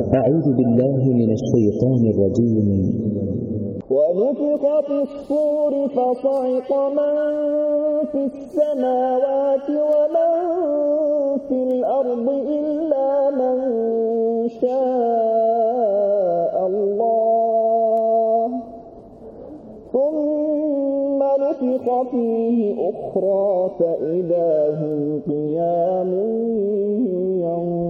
أعوذ بالله من الشيطان الرجيم. ونفخ في الصور فصعق من في السماوات ومن في الأرض إلا من شاء الله. ثم نفخ فيه أخرى فإذا هم قيام ينظرون.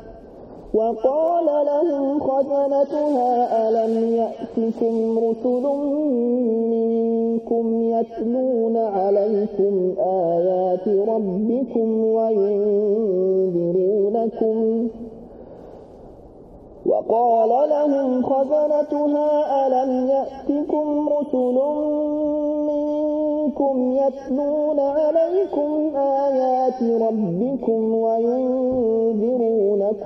وقال لهم خزنتها ألم يأتكم رسل منكم يتلون عليكم آيات ربكم وينذرونكم وقال لهم خزنتها ألم يأتكم رسل منكم يتلون عليكم آيات ربكم وينذرونكم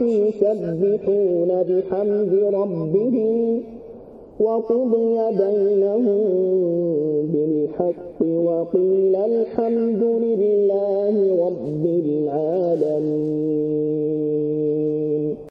يسبحون بحمد ربهم وقضي بينهم بالحق وقيل الحمد لله